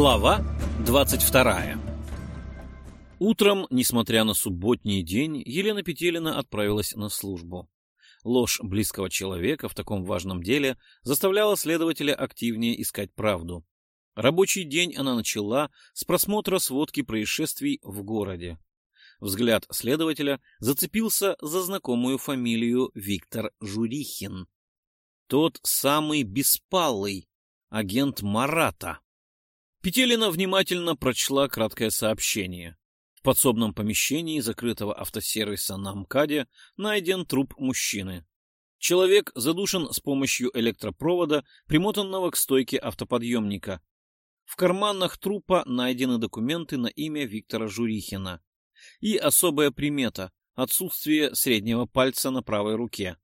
Глава 22 Утром, несмотря на субботний день, Елена Петелина отправилась на службу. Ложь близкого человека в таком важном деле заставляла следователя активнее искать правду. Рабочий день она начала с просмотра сводки происшествий в городе. Взгляд следователя зацепился за знакомую фамилию Виктор Журихин. Тот самый беспалый, агент Марата. Петелина внимательно прочла краткое сообщение. В подсобном помещении закрытого автосервиса на МКАДе найден труп мужчины. Человек задушен с помощью электропровода, примотанного к стойке автоподъемника. В карманах трупа найдены документы на имя Виктора Журихина и особая примета — отсутствие среднего пальца на правой руке.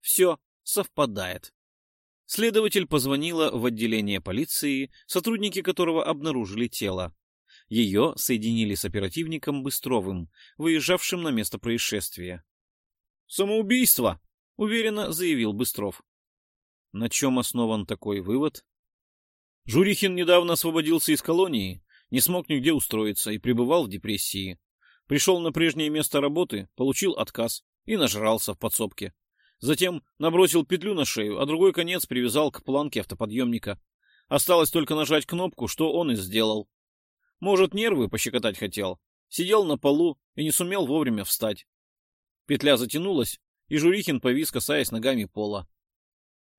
Все совпадает. Следователь позвонила в отделение полиции, сотрудники которого обнаружили тело. Ее соединили с оперативником Быстровым, выезжавшим на место происшествия. «Самоубийство!» — уверенно заявил Быстров. На чем основан такой вывод? Журихин недавно освободился из колонии, не смог нигде устроиться и пребывал в депрессии. Пришел на прежнее место работы, получил отказ и нажрался в подсобке. Затем набросил петлю на шею, а другой конец привязал к планке автоподъемника. Осталось только нажать кнопку, что он и сделал. Может, нервы пощекотать хотел. Сидел на полу и не сумел вовремя встать. Петля затянулась, и Журихин повис, касаясь ногами пола.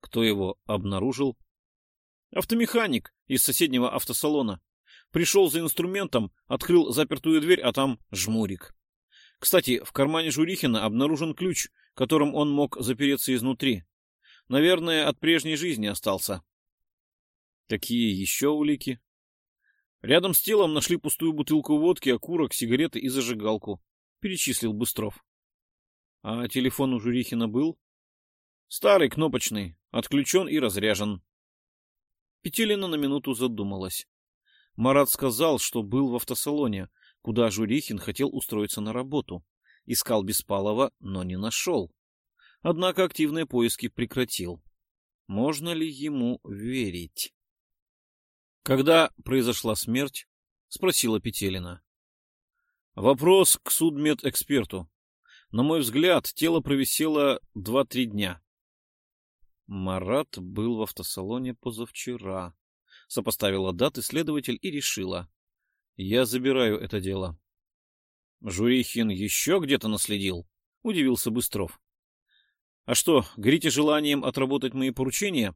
Кто его обнаружил? Автомеханик из соседнего автосалона. Пришел за инструментом, открыл запертую дверь, а там жмурик. Кстати, в кармане Журихина обнаружен ключ, которым он мог запереться изнутри. Наверное, от прежней жизни остался. Какие еще улики? Рядом с телом нашли пустую бутылку водки, окурок, сигареты и зажигалку. Перечислил Быстров. А телефон у Журихина был? Старый, кнопочный, отключен и разряжен. Петелина на минуту задумалась. Марат сказал, что был в автосалоне, куда Журихин хотел устроиться на работу. Искал Беспалова, но не нашел. Однако активные поиски прекратил. Можно ли ему верить? Когда произошла смерть? Спросила Петелина. Вопрос к судмедэксперту. На мой взгляд, тело провисело два-три дня. Марат был в автосалоне позавчера. Сопоставила даты следователь и решила. Я забираю это дело. Журихин еще где-то наследил? Удивился Быстров. А что, горите желанием отработать мои поручения?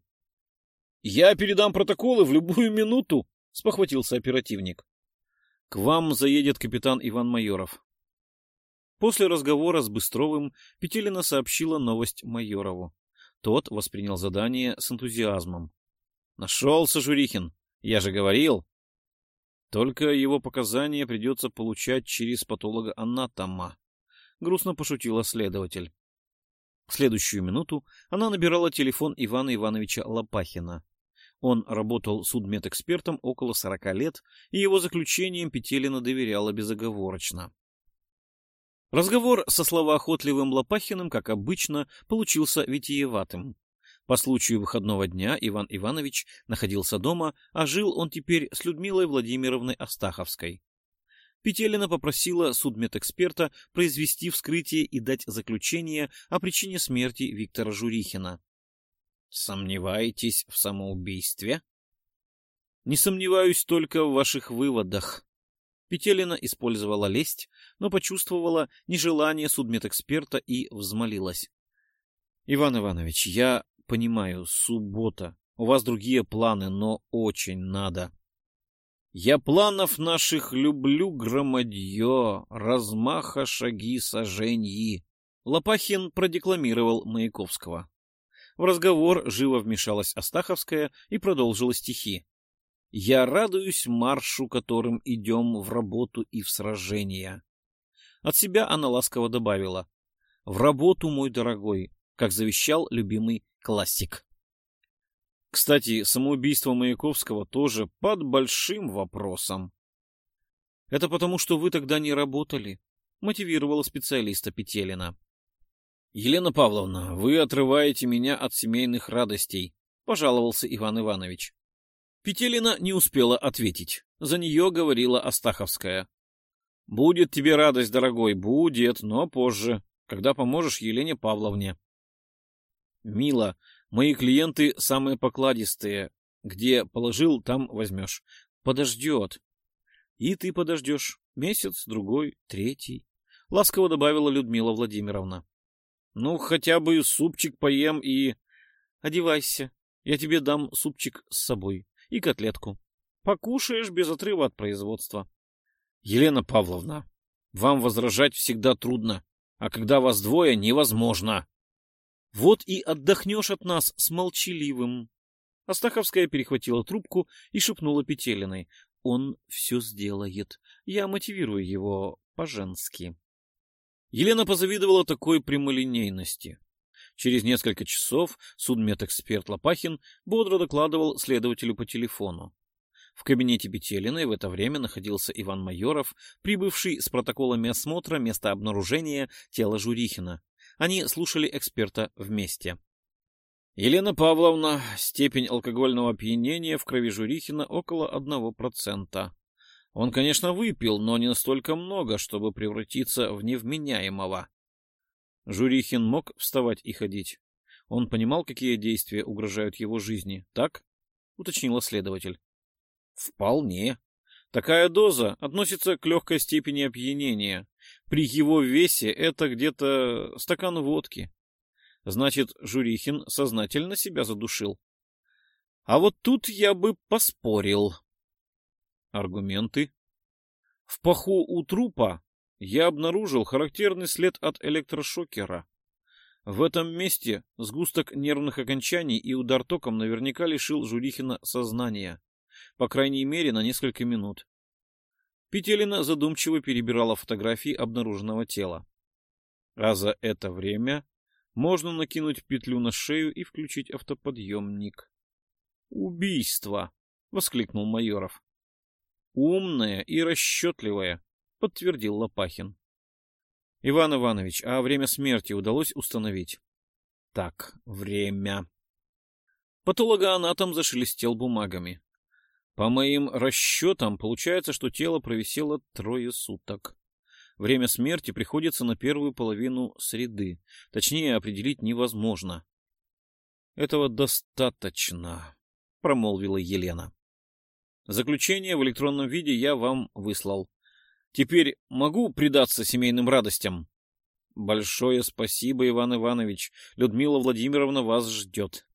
Я передам протоколы в любую минуту, спохватился оперативник. К вам заедет капитан Иван Майоров. После разговора с Быстровым Петелина сообщила новость Майорову. Тот воспринял задание с энтузиазмом. Нашелся Журихин, я же говорил. Только его показания придется получать через патолога-анатома. Грустно пошутила следователь. В следующую минуту она набирала телефон Ивана Ивановича Лопахина. Он работал судмедэкспертом около сорока лет, и его заключением Петелина доверяла безоговорочно. Разговор со словоохотливым Лопахиным, как обычно, получился витиеватым. По случаю выходного дня Иван Иванович находился дома, а жил он теперь с Людмилой Владимировной Астаховской. Петелина попросила судмедэксперта произвести вскрытие и дать заключение о причине смерти Виктора Журихина. Сомневаетесь в самоубийстве? Не сомневаюсь только в ваших выводах. Петелина использовала лесть, но почувствовала нежелание судмедэксперта и взмолилась. — Иван Иванович, я понимаю, суббота. У вас другие планы, но очень надо. Я планов наших люблю громадье, размаха шаги соженьи. Лопахин продекламировал Маяковского. В разговор живо вмешалась Астаховская и продолжила стихи. «Я радуюсь маршу, которым идем в работу и в сражения». От себя она ласково добавила. «В работу, мой дорогой, как завещал любимый классик». Кстати, самоубийство Маяковского тоже под большим вопросом. «Это потому, что вы тогда не работали», — мотивировала специалиста Петелина. Елена Павловна, вы отрываете меня от семейных радостей, пожаловался Иван Иванович. Петелина не успела ответить. За нее говорила Астаховская. «Будет тебе радость, дорогой, будет, но позже, когда поможешь Елене Павловне». «Мила, мои клиенты самые покладистые. Где положил, там возьмешь. Подождет». «И ты подождешь. Месяц, другой, третий», — ласково добавила Людмила Владимировна. «Ну, хотя бы супчик поем и...» «Одевайся. Я тебе дам супчик с собой и котлетку. Покушаешь без отрыва от производства». «Елена Павловна, вам возражать всегда трудно, а когда вас двое, невозможно». «Вот и отдохнешь от нас с молчаливым». Астаховская перехватила трубку и шепнула Петелиной он все сделает. Я мотивирую его по-женски. Елена позавидовала такой прямолинейности. Через несколько часов судмедэксперт Лопахин бодро докладывал следователю по телефону. В кабинете Петелиной в это время находился Иван Майоров, прибывший с протоколами осмотра места обнаружения тела Журихина. Они слушали эксперта вместе. Елена Павловна, степень алкогольного опьянения в крови Журихина около одного процента. Он, конечно, выпил, но не настолько много, чтобы превратиться в невменяемого. Журихин мог вставать и ходить. Он понимал, какие действия угрожают его жизни, так? — уточнила следователь. — Вполне. Такая доза относится к легкой степени опьянения. При его весе это где-то стакан водки. Значит, Журихин сознательно себя задушил. А вот тут я бы поспорил. Аргументы. В паху у трупа я обнаружил характерный след от электрошокера. В этом месте сгусток нервных окончаний и удар током наверняка лишил Журихина сознания. По крайней мере, на несколько минут. Петелина задумчиво перебирала фотографии обнаруженного тела. А за это время можно накинуть петлю на шею и включить автоподъемник. «Убийство!» — воскликнул Майоров. «Умное и расчетливое», — подтвердил Лопахин. «Иван Иванович, а время смерти удалось установить?» «Так, время...» Патологоанатом зашелестел бумагами. По моим расчетам, получается, что тело провисело трое суток. Время смерти приходится на первую половину среды. Точнее, определить невозможно. Этого достаточно, промолвила Елена. Заключение в электронном виде я вам выслал. Теперь могу предаться семейным радостям? Большое спасибо, Иван Иванович. Людмила Владимировна вас ждет.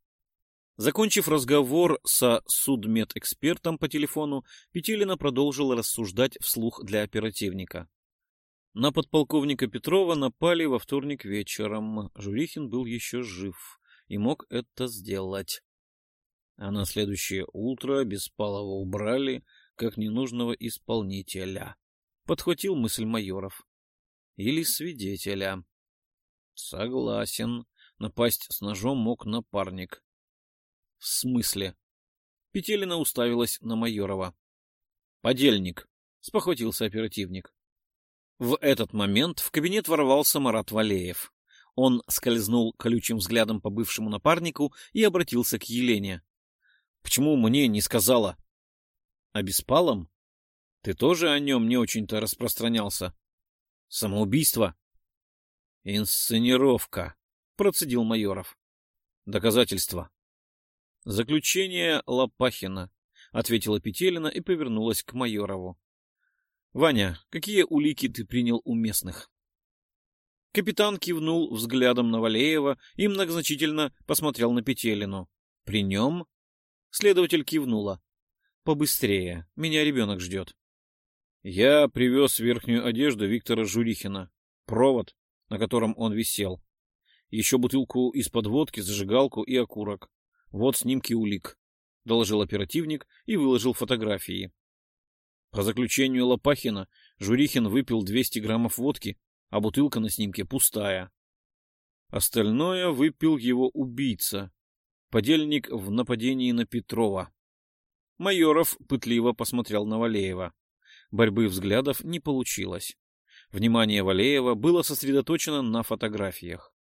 Закончив разговор со судмедэкспертом по телефону, Петелина продолжила рассуждать вслух для оперативника. На подполковника Петрова напали во вторник вечером. Журихин был еще жив и мог это сделать. А на следующее утро Беспалова убрали как ненужного исполнителя. Подхватил мысль майоров. Или свидетеля. Согласен. Напасть с ножом мог напарник. В смысле? Петелина уставилась на Майорова. Подельник. Спохватился оперативник. В этот момент в кабинет ворвался Марат Валеев. Он скользнул колючим взглядом по бывшему напарнику и обратился к Елене. — Почему мне не сказала? — О Беспалом? Ты тоже о нем не очень-то распространялся. — Самоубийство? — Инсценировка, — процедил Майоров. — Доказательства. — Заключение Лопахина, — ответила Петелина и повернулась к Майорову. Ваня, какие улики ты принял у местных? Капитан кивнул взглядом на Валеева и многозначительно посмотрел на Петелину. При нем? Следователь кивнула. Побыстрее, меня ребенок ждет. Я привез верхнюю одежду Виктора Журихина, провод, на котором он висел. Еще бутылку из-под водки, зажигалку и окурок. Вот снимки улик, — доложил оперативник и выложил фотографии. По заключению Лопахина, Журихин выпил 200 граммов водки, а бутылка на снимке пустая. Остальное выпил его убийца, подельник в нападении на Петрова. Майоров пытливо посмотрел на Валеева. Борьбы взглядов не получилось. Внимание Валеева было сосредоточено на фотографиях.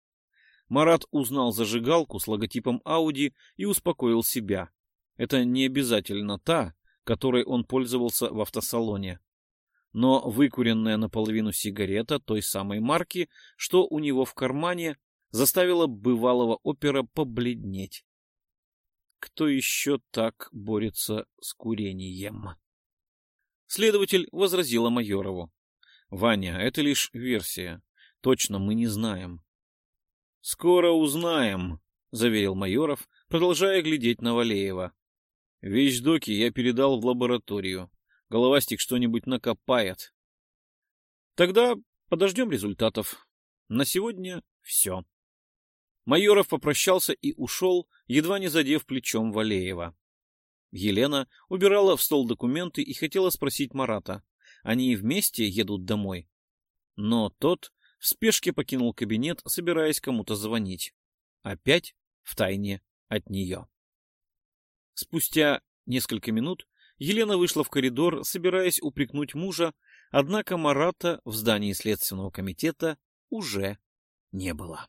Марат узнал зажигалку с логотипом Ауди и успокоил себя. это не обязательно та, которой он пользовался в автосалоне, но выкуренная наполовину сигарета той самой марки, что у него в кармане, заставила бывалого опера побледнеть. Кто еще так борется с курением? Следователь возразила Майорову. Ваня, это лишь версия. Точно мы не знаем. Скоро узнаем, заверил Майоров, продолжая глядеть на Валеева. Вещдоки я передал в лабораторию. Головастик что-нибудь накопает. Тогда подождем результатов. На сегодня все. Майоров попрощался и ушел, едва не задев плечом Валеева. Елена убирала в стол документы и хотела спросить Марата. Они вместе едут домой. Но тот в спешке покинул кабинет, собираясь кому-то звонить. Опять в тайне от нее. Спустя несколько минут Елена вышла в коридор, собираясь упрекнуть мужа, однако Марата в здании Следственного комитета уже не было.